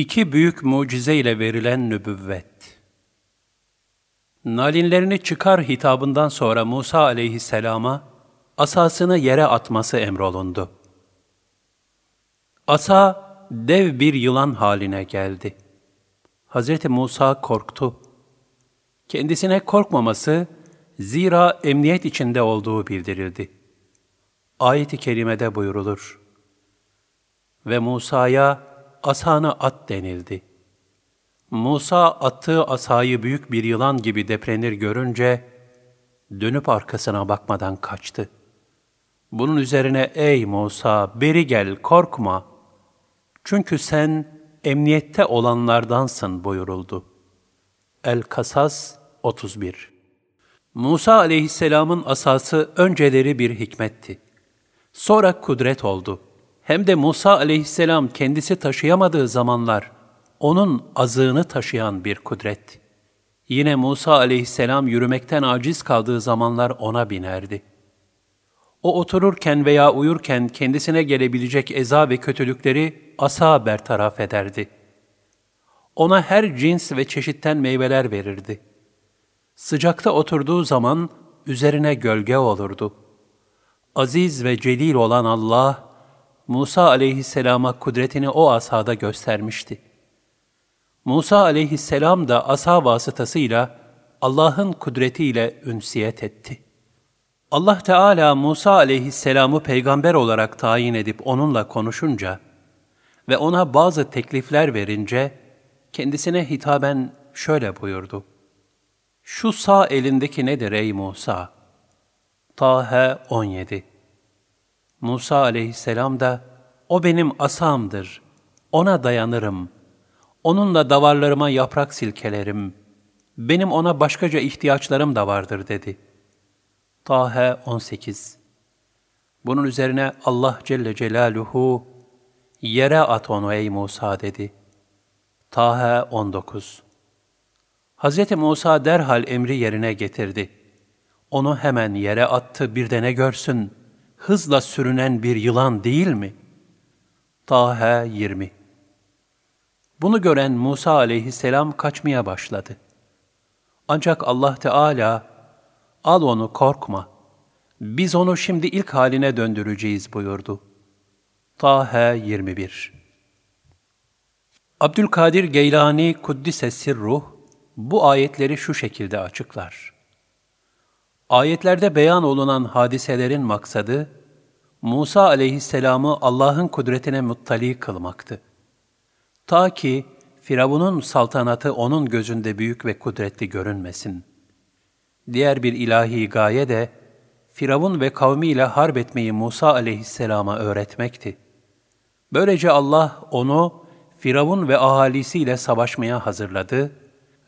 İki büyük mucize ile verilen nübüvvet. Nalinlerini çıkar hitabından sonra Musa aleyhisselama asasını yere atması emrolundu. Asa dev bir yılan haline geldi. Hz. Musa korktu. Kendisine korkmaması, zira emniyet içinde olduğu bildirildi. Ayet-i kerimede buyurulur. Ve Musa'ya asanı at denildi. Musa attığı asayı büyük bir yılan gibi deprenir görünce, dönüp arkasına bakmadan kaçtı. Bunun üzerine ey Musa beri gel korkma. Çünkü sen emniyette olanlardansın buyuruldu. El-Kasas 31 Musa aleyhisselamın asası önceleri bir hikmetti. Sonra kudret oldu. Hem de Musa aleyhisselam kendisi taşıyamadığı zamanlar onun azığını taşıyan bir kudret. Yine Musa aleyhisselam yürümekten aciz kaldığı zamanlar ona binerdi. O otururken veya uyurken kendisine gelebilecek eza ve kötülükleri asa bertaraf ederdi. Ona her cins ve çeşitten meyveler verirdi. Sıcakta oturduğu zaman üzerine gölge olurdu. Aziz ve celil olan Allah, Musa aleyhisselama kudretini o asada göstermişti. Musa aleyhisselam da asa vasıtasıyla Allah'ın kudretiyle ünsiyet etti. Allah Teala Musa aleyhisselamı peygamber olarak tayin edip onunla konuşunca ve ona bazı teklifler verince kendisine hitaben şöyle buyurdu. Şu sağ elindeki nedir ey Musa? Tahe 17 Musa aleyhisselam da, o benim asamdır, ona dayanırım, onunla davarlarıma yaprak silkelerim, benim ona başkaca ihtiyaçlarım da vardır dedi. Tahe 18 Bunun üzerine Allah Celle Celaluhu, yere at onu ey Musa dedi. Tahe 19 Hz. Musa derhal emri yerine getirdi. Onu hemen yere attı bir de ne görsün, hızla sürünen bir yılan değil mi? Tahe 20 Bunu gören Musa aleyhisselam kaçmaya başladı. Ancak Allah Teala, al onu korkma, biz onu şimdi ilk haline döndüreceğiz buyurdu. Tahe 21 Abdülkadir Geylani Kuddise Sirruh, bu ayetleri şu şekilde açıklar. Ayetlerde beyan olunan hadiselerin maksadı, Musa aleyhisselamı Allah'ın kudretine muttali kılmaktı. Ta ki Firavun'un saltanatı onun gözünde büyük ve kudretli görünmesin. Diğer bir ilahi gaye de, Firavun ve kavmiyle harp etmeyi Musa aleyhisselama öğretmekti. Böylece Allah onu Firavun ve ahalisiyle savaşmaya hazırladı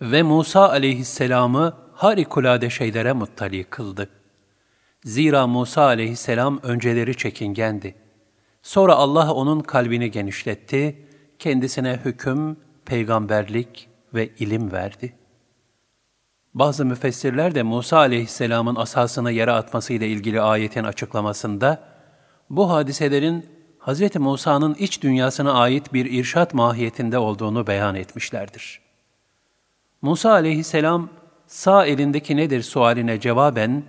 ve Musa aleyhisselamı harikulade şeylere muttali kıldı. Zira Musa aleyhisselam önceleri çekingendi. Sonra Allah onun kalbini genişletti, kendisine hüküm, peygamberlik ve ilim verdi. Bazı müfessirler de Musa aleyhisselamın asasını yere atmasıyla ilgili ayetin açıklamasında, bu hadiselerin Hz. Musa'nın iç dünyasına ait bir irşat mahiyetinde olduğunu beyan etmişlerdir. Musa aleyhisselam, sağ elindeki nedir sualine cevaben,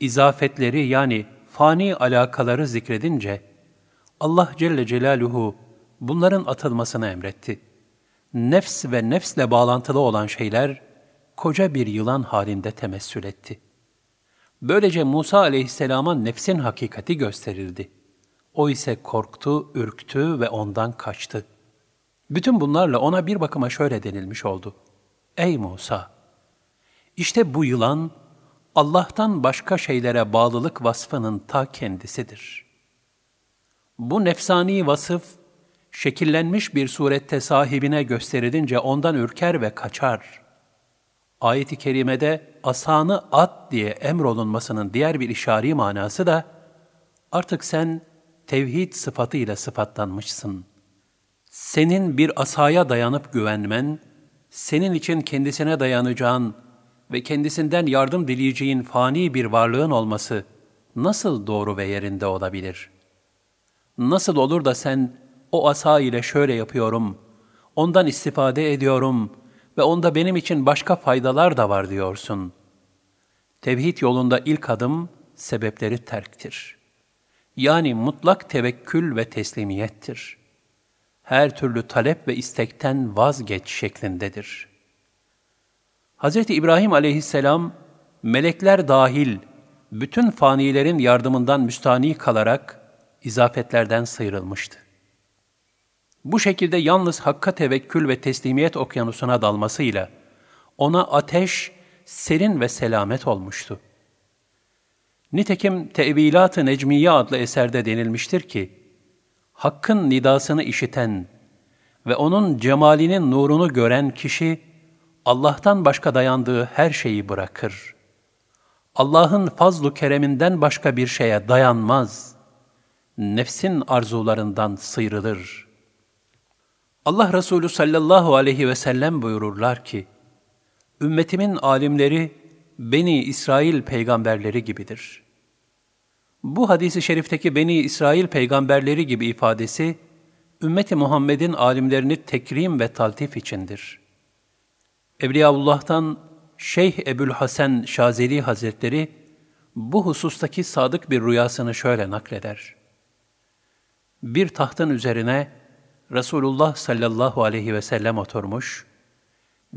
izafetleri yani fani alakaları zikredince, Allah Celle Celaluhu bunların atılmasını emretti. Nefs ve nefsle bağlantılı olan şeyler, koca bir yılan halinde temessül etti. Böylece Musa aleyhisselama nefsin hakikati gösterildi. O ise korktu, ürktü ve ondan kaçtı. Bütün bunlarla ona bir bakıma şöyle denilmiş oldu. Ey Musa! İşte bu yılan, Allah'tan başka şeylere bağlılık vasfının ta kendisidir. Bu nefsani vasıf, şekillenmiş bir surette sahibine gösterilince ondan ürker ve kaçar. Ayet-i kerimede asanı at diye emrolunmasının diğer bir işari manası da, artık sen tevhid sıfatıyla sıfatlanmışsın. Senin bir asaya dayanıp güvenmen, senin için kendisine dayanacağın ve kendisinden yardım dileyeceğin fani bir varlığın olması nasıl doğru ve yerinde olabilir? Nasıl olur da sen o asa ile şöyle yapıyorum, Ondan istifade ediyorum ve onda benim için başka faydalar da var diyorsun. Tevhid yolunda ilk adım sebepleri terktir. Yani mutlak tevekkül ve teslimiyettir. Her türlü talep ve istekten vazgeç şeklindedir. Hz. İbrahim aleyhisselam, melekler dahil bütün fanilerin yardımından müstani kalarak izafetlerden sıyrılmıştı. Bu şekilde yalnız hakka tevekkül ve teslimiyet okyanusuna dalmasıyla ona ateş, serin ve selamet olmuştu. Nitekim Tevilat-ı Necmiye adlı eserde denilmiştir ki, Hakkın nidasını işiten ve onun cemalinin nurunu gören kişi, Allah'tan başka dayandığı her şeyi bırakır. Allah'ın fazlu kereminden başka bir şeye dayanmaz. Nefsin arzularından sıyrılır. Allah Resulü sallallahu aleyhi ve sellem buyururlar ki, Ümmetimin alimleri, Beni İsrail peygamberleri gibidir. Bu hadisi şerifteki Beni İsrail peygamberleri gibi ifadesi, ümmeti Muhammed'in alimlerini tekrim ve taltif içindir. Evliyaullah'tan Şeyh Ebul Hasan Şazeli Hazretleri bu husustaki sadık bir rüyasını şöyle nakleder. Bir tahtın üzerine Resulullah sallallahu aleyhi ve sellem oturmuş,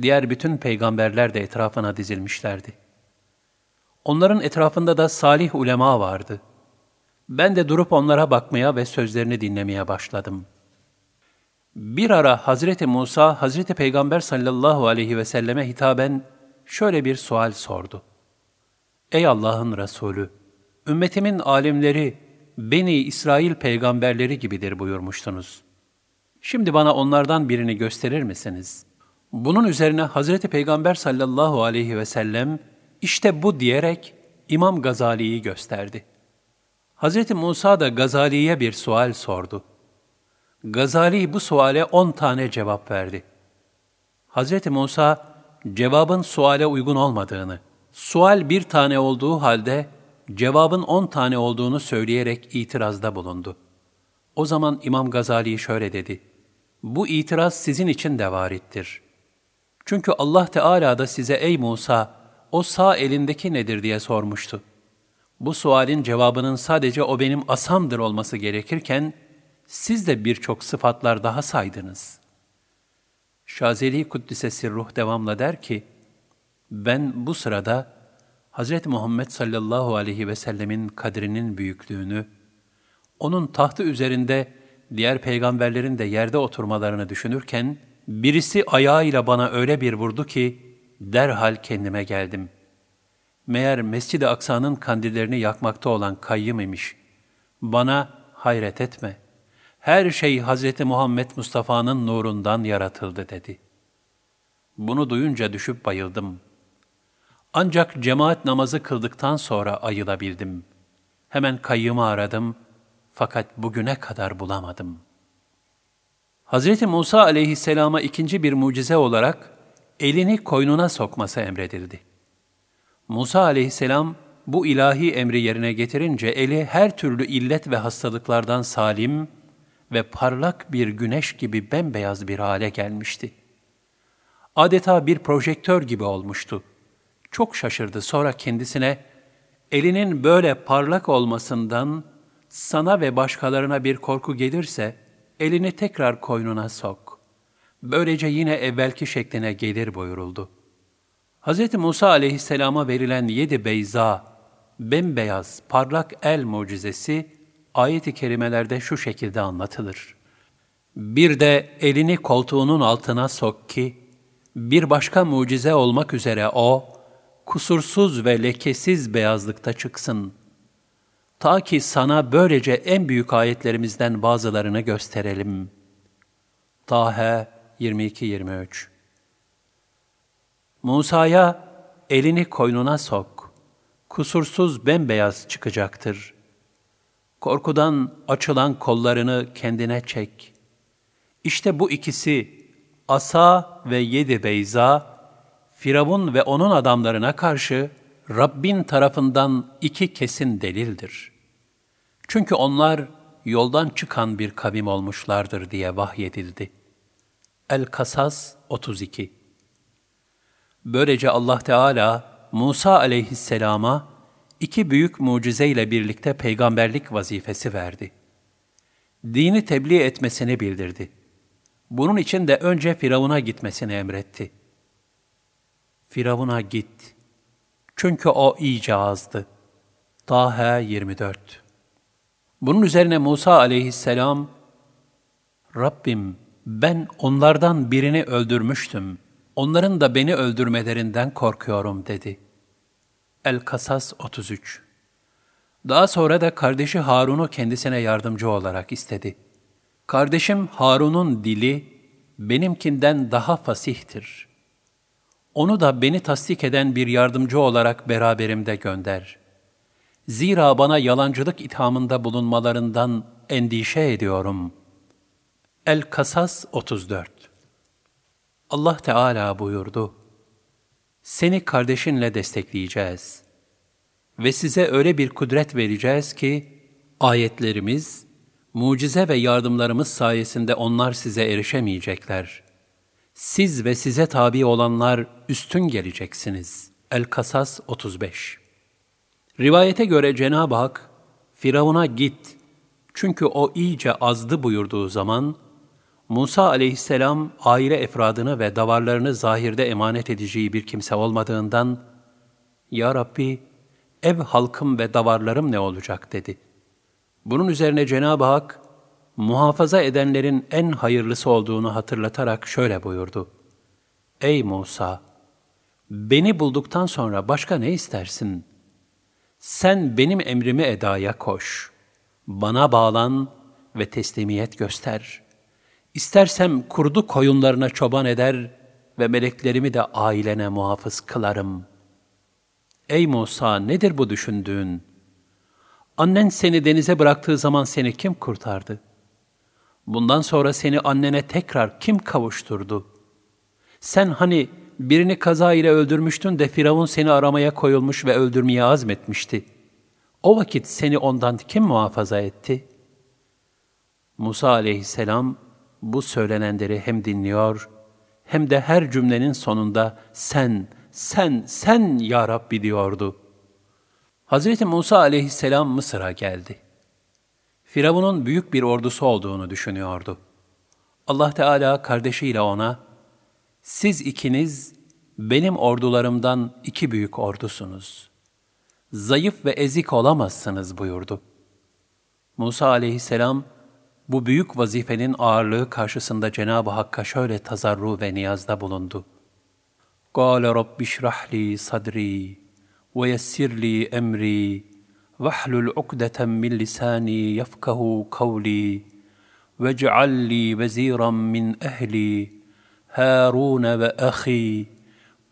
diğer bütün peygamberler de etrafına dizilmişlerdi. Onların etrafında da salih ulema vardı. Ben de durup onlara bakmaya ve sözlerini dinlemeye başladım. Bir ara Hazreti Musa, Hazreti Peygamber sallallahu aleyhi ve selleme hitaben şöyle bir sual sordu. Ey Allah'ın Resulü! Ümmetimin alimleri, Beni İsrail peygamberleri gibidir buyurmuştunuz. Şimdi bana onlardan birini gösterir misiniz? Bunun üzerine Hazreti Peygamber sallallahu aleyhi ve sellem işte bu diyerek İmam Gazali'yi gösterdi. Hazreti Musa da Gazali'ye bir sual sordu. Gazali bu suale on tane cevap verdi. Hazreti Musa cevabın suale uygun olmadığını, sual bir tane olduğu halde cevabın on tane olduğunu söyleyerek itirazda bulundu. O zaman İmam Gazali şöyle dedi, bu itiraz sizin için de varittir. Çünkü Allah Teala da size ey Musa, o sağ elindeki nedir diye sormuştu. Bu sualin cevabının sadece o benim asamdır olması gerekirken, siz de birçok sıfatlar daha saydınız. Şazeli Kuddisesi Ruh devamla der ki, ben bu sırada Hz. Muhammed sallallahu aleyhi ve sellemin kadrinin büyüklüğünü, onun tahtı üzerinde diğer peygamberlerin de yerde oturmalarını düşünürken, birisi ayağıyla bana öyle bir vurdu ki, derhal kendime geldim. Meğer Mescid-i Aksa'nın kandillerini yakmakta olan kayyım imiş. Bana hayret etme. Her şey Hz. Muhammed Mustafa'nın nurundan yaratıldı dedi. Bunu duyunca düşüp bayıldım. Ancak cemaat namazı kıldıktan sonra ayılabildim. Hemen kayyımı aradım fakat bugüne kadar bulamadım. Hz. Musa aleyhisselama ikinci bir mucize olarak elini koynuna sokması emredildi. Musa aleyhisselam bu ilahi emri yerine getirince eli her türlü illet ve hastalıklardan salim ve parlak bir güneş gibi bembeyaz bir hale gelmişti. Adeta bir projektör gibi olmuştu. Çok şaşırdı sonra kendisine, elinin böyle parlak olmasından sana ve başkalarına bir korku gelirse, elini tekrar koynuna sok. Böylece yine evvelki şekline gelir buyuruldu. Hz. Musa aleyhisselama verilen yedi beyza, bembeyaz, parlak el mucizesi, ayet-i kerimelerde şu şekilde anlatılır. Bir de elini koltuğunun altına sok ki, bir başka mucize olmak üzere o, kusursuz ve lekesiz beyazlıkta çıksın. Ta ki sana böylece en büyük ayetlerimizden bazılarını gösterelim. Tahe 22-23 Musa'ya elini koynuna sok, kusursuz bembeyaz çıkacaktır. Korkudan açılan kollarını kendine çek. İşte bu ikisi, Asa ve Yedi Beyza, Firavun ve onun adamlarına karşı Rabbin tarafından iki kesin delildir. Çünkü onlar yoldan çıkan bir kavim olmuşlardır diye vahyedildi. El-Kasas 32 Böylece Allah Teala Musa aleyhisselama iki büyük mucizeyle birlikte peygamberlik vazifesi verdi. Dini tebliğ etmesini bildirdi. Bunun için de önce Firavun'a gitmesini emretti. Firavun'a git. Çünkü o iyice azdı. Taha 24 Bunun üzerine Musa aleyhisselam, Rabbim ben onlardan birini öldürmüştüm. Onların da beni öldürmelerinden korkuyorum dedi. El-Kasas 33 Daha sonra da kardeşi Harun'u kendisine yardımcı olarak istedi. Kardeşim Harun'un dili benimkinden daha fasihtir. Onu da beni tasdik eden bir yardımcı olarak beraberimde gönder. Zira bana yalancılık ithamında bulunmalarından endişe ediyorum. El-Kasas 34 Allah Teala buyurdu, Seni kardeşinle destekleyeceğiz ve size öyle bir kudret vereceğiz ki, ayetlerimiz, mucize ve yardımlarımız sayesinde onlar size erişemeyecekler. Siz ve size tabi olanlar üstün geleceksiniz. El-Kasas 35 Rivayete göre Cenab-ı Hak, Firavun'a git, çünkü o iyice azdı buyurduğu zaman, Musa aleyhisselam aile efradını ve davarlarını zahirde emanet edeceği bir kimse olmadığından, Ya Rabbi, ev halkım ve davarlarım ne olacak dedi. Bunun üzerine Cenab-ı Hak, muhafaza edenlerin en hayırlısı olduğunu hatırlatarak şöyle buyurdu. Ey Musa! Beni bulduktan sonra başka ne istersin? Sen benim emrimi edaya koş. Bana bağlan ve teslimiyet göster. İstersem kurdu koyunlarına çoban eder ve meleklerimi de ailene muhafız kılarım. Ey Musa nedir bu düşündüğün? Annen seni denize bıraktığı zaman seni kim kurtardı? Bundan sonra seni annene tekrar kim kavuşturdu? Sen hani birini kaza ile öldürmüştün de Firavun seni aramaya koyulmuş ve öldürmeye azmetmişti. O vakit seni ondan kim muhafaza etti? Musa aleyhisselam bu söylenenleri hem dinliyor hem de her cümlenin sonunda sen, sen, sen ya Rabbi diyordu. Hazreti Musa aleyhisselam Mısır'a geldi. Firavun'un büyük bir ordusu olduğunu düşünüyordu. Allah Teala kardeşiyle ona, siz ikiniz benim ordularımdan iki büyük ordusunuz. Zayıf ve ezik olamazsınız buyurdu. Musa aleyhisselam, bu büyük vazifenin ağırlığı karşısında Cenab-ı Hakk'a şöyle tazarru ve niyazda bulundu. قَالَ رَبِّ اشْرَحْ لِي صَدْرِي وَيَسِّرْ لِي أَمْرِي وَاحْلُلْ عُقْدَةً مِّن لِسَانِي يَفْقَهُ قَوْلِي وَاجْعَل لِّي وَزِيرًا مِّنْ أَهْلِي هَارُونَ وَأَخِي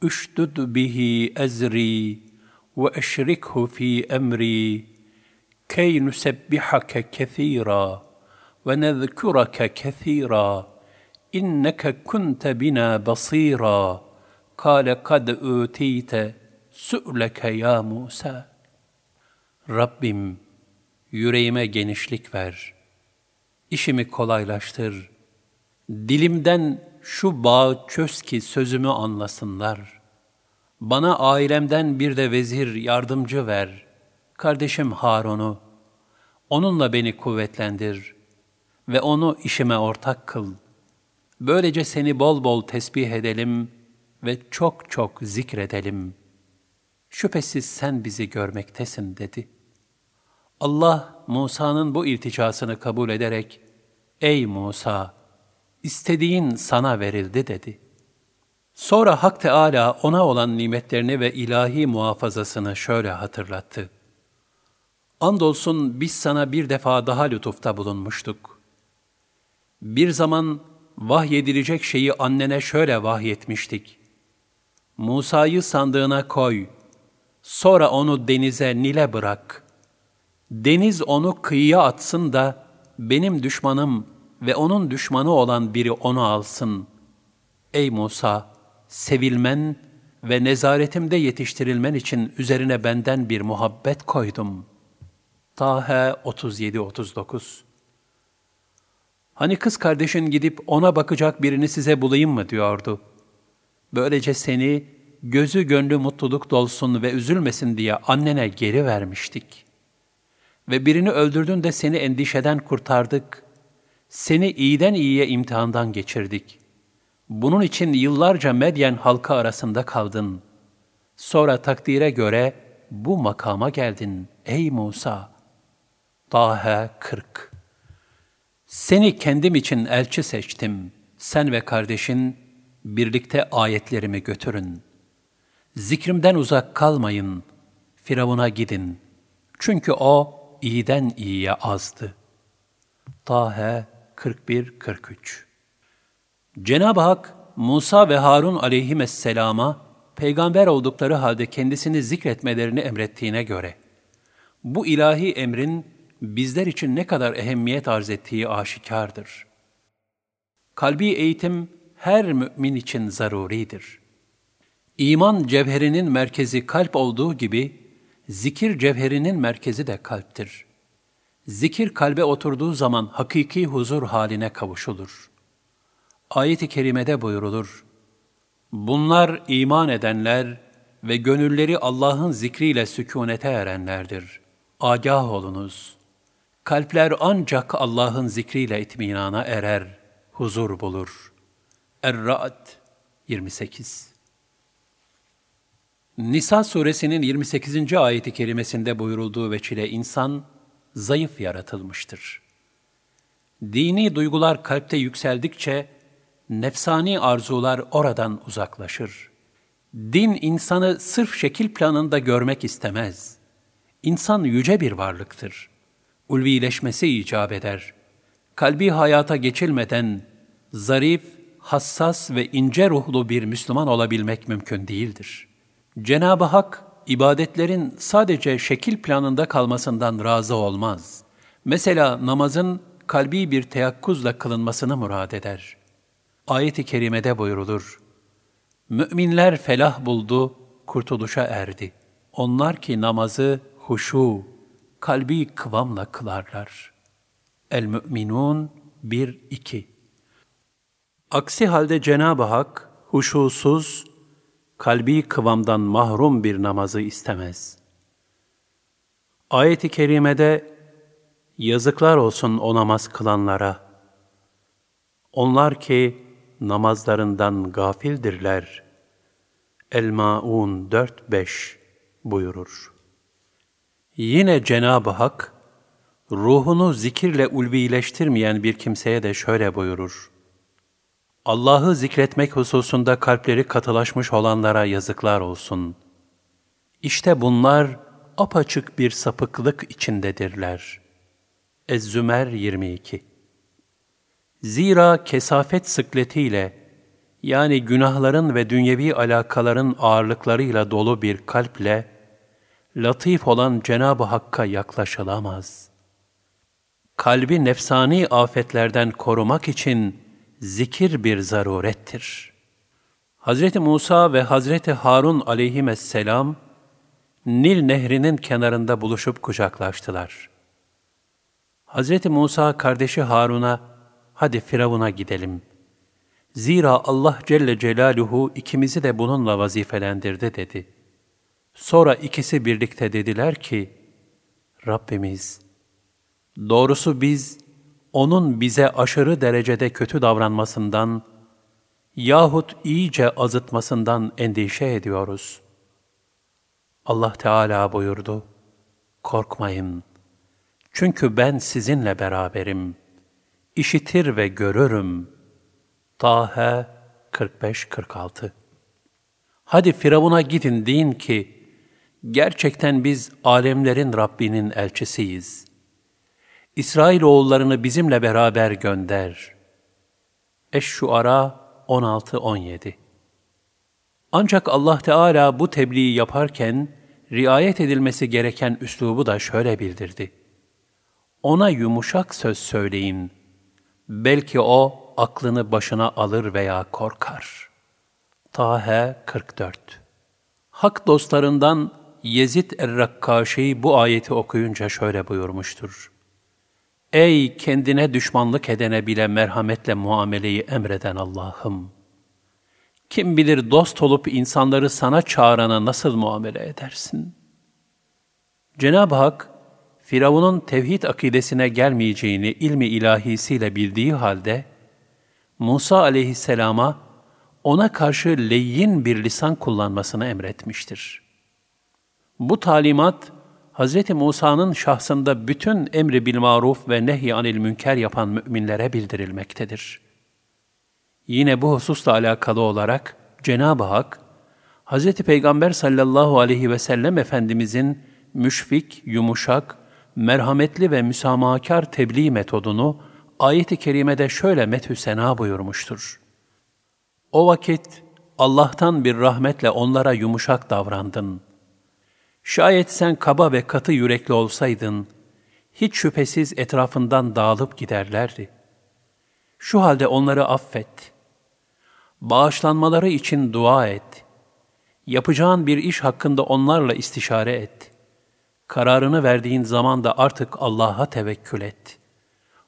اشْدُدْ بِهِ أَزْرِي وَأَشْرِكْهُ فِي أَمْرِي كَيْ نُسَبِّحَكَ كَثِيرًا ve nezkurake kethira inneke kunte bina basira. Kale kad öteyte sü'leke ya Musa. Rabbim yüreğime genişlik ver. İşimi kolaylaştır. Dilimden şu bağı çöz ki sözümü anlasınlar. Bana ailemden bir de vezir yardımcı ver. Kardeşim Harun'u onunla beni kuvvetlendir.'' Ve onu işime ortak kıl. Böylece seni bol bol tesbih edelim ve çok çok zikredelim. Şüphesiz sen bizi görmektesin dedi. Allah Musa'nın bu ilticasını kabul ederek, Ey Musa! istediğin sana verildi dedi. Sonra Hak Teala ona olan nimetlerini ve ilahi muhafazasını şöyle hatırlattı. Andolsun biz sana bir defa daha lütufta bulunmuştuk. Bir zaman vahyedilecek şeyi annene şöyle vahyetmiştik. Musa'yı sandığına koy, sonra onu denize Nil'e bırak. Deniz onu kıyıya atsın da benim düşmanım ve onun düşmanı olan biri onu alsın. Ey Musa, sevilmen ve nezaretimde yetiştirilmen için üzerine benden bir muhabbet koydum. Tahe 37-39 Hani kız kardeşin gidip ona bakacak birini size bulayım mı diyordu. Böylece seni gözü gönlü mutluluk dolsun ve üzülmesin diye annene geri vermiştik. Ve birini öldürdün de seni endişeden kurtardık. Seni iyiden iyiye imtihandan geçirdik. Bunun için yıllarca Medyen halka arasında kaldın. Sonra takdire göre bu makama geldin ey Musa. Tahe 40 Seni kendim için elçi seçtim. Sen ve kardeşin birlikte ayetlerimi götürün. Zikrimden uzak kalmayın. Firavun'a gidin. Çünkü o iyiden iyiye azdı. Tahe 41-43 Cenab-ı Hak, Musa ve Harun aleyhisselama peygamber oldukları halde kendisini zikretmelerini emrettiğine göre, bu ilahi emrin bizler için ne kadar ehemmiyet arz ettiği aşikardır. Kalbi eğitim her mümin için zaruridir. İman cevherinin merkezi kalp olduğu gibi, zikir cevherinin merkezi de kalptir. Zikir kalbe oturduğu zaman hakiki huzur haline kavuşulur. Ayet-i kerimede buyurulur. Bunlar iman edenler ve gönülleri Allah'ın zikriyle sükunete erenlerdir. Agah olunuz. Kalpler ancak Allah'ın zikriyle itminana erer, huzur bulur. Er-Ra'd 28 Nisa suresinin 28. ayeti kerimesinde buyurulduğu veçile insan zayıf yaratılmıştır. Dini duygular kalpte yükseldikçe nefsani arzular oradan uzaklaşır. Din insanı sırf şekil planında görmek istemez. İnsan yüce bir varlıktır. Ulvileşmesi icap eder. Kalbi hayata geçilmeden zarif, hassas ve ince ruhlu bir Müslüman olabilmek mümkün değildir. Cenab-ı Hak, ibadetlerin sadece şekil planında kalmasından razı olmaz. Mesela namazın kalbi bir teyakkuzla kılınmasını murad eder. Ayet-i kerimede buyurulur. Müminler felah buldu, kurtuluşa erdi. Onlar ki namazı huşu, kalbi kıvamla kılarlar. El-Mü'minun 1-2 Aksi halde Cenab-ı Hak, huşusuz, kalbi kıvamdan mahrum bir namazı istemez. Ayet-i kerimede, yazıklar olsun o namaz kılanlara. Onlar ki namazlarından gafildirler. El-Maun 4-5 buyurur. Yine Cenab-ı Hak, ruhunu zikirle ulvileştirmeyen bir kimseye de şöyle buyurur. Allah'ı zikretmek hususunda kalpleri katılaşmış olanlara yazıklar olsun. İşte bunlar apaçık bir sapıklık içindedirler. Ez-Zümer 22 Zira kesafet sıkletiyle, yani günahların ve dünyevi alakaların ağırlıklarıyla dolu bir kalple, latif olan Cenab-ı Hakk'a yaklaşılamaz. Kalbi nefsani afetlerden korumak için zikir bir zarurettir. Hz. Musa ve Hz. Harun aleyhisselam, Nil nehrinin kenarında buluşup kucaklaştılar. Hz. Musa kardeşi Harun'a, hadi Firavun'a gidelim. Zira Allah Celle Celaluhu ikimizi de bununla vazifelendirdi dedi. Sonra ikisi birlikte dediler ki, Rabbimiz, doğrusu biz, onun bize aşırı derecede kötü davranmasından yahut iyice azıtmasından endişe ediyoruz. Allah Teala buyurdu, Korkmayın, çünkü ben sizinle beraberim.'' işitir ve görürüm. Tahe 45-46 Hadi Firavun'a gidin deyin ki, gerçekten biz alemlerin Rabbinin elçisiyiz. İsrail oğullarını bizimle beraber gönder. Eş-Şuara 16-17 Ancak Allah Teala bu tebliği yaparken, riayet edilmesi gereken üslubu da şöyle bildirdi. Ona yumuşak söz söyleyin.'' Belki o aklını başına alır veya korkar. Tahe 44 Hak dostlarından Yezid er-Rakkaşi bu ayeti okuyunca şöyle buyurmuştur. Ey kendine düşmanlık edene bile merhametle muameleyi emreden Allah'ım! Kim bilir dost olup insanları sana çağırana nasıl muamele edersin? Cenab-ı Hak, Firavun'un tevhid akidesine gelmeyeceğini ilmi ilahisiyle bildiği halde, Musa aleyhisselama ona karşı leyyin bir lisan kullanmasını emretmiştir. Bu talimat, Hz. Musa'nın şahsında bütün emri bil maruf ve nehy anil münker yapan müminlere bildirilmektedir. Yine bu hususla alakalı olarak Cenab-ı Hak, Hz. Peygamber sallallahu aleyhi ve sellem Efendimizin müşfik, yumuşak, merhametli ve müsamahakar tebliğ metodunu ayet-i kerimede şöyle methü sena buyurmuştur. O vakit Allah'tan bir rahmetle onlara yumuşak davrandın. Şayet sen kaba ve katı yürekli olsaydın, hiç şüphesiz etrafından dağılıp giderlerdi. Şu halde onları affet. Bağışlanmaları için dua et. Yapacağın bir iş hakkında onlarla istişare et. Kararını verdiğin zaman da artık Allah'a tevekkül et.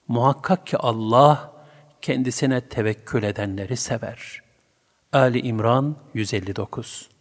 Muhakkak ki Allah kendisine tevekkül edenleri sever. Ali İmran 159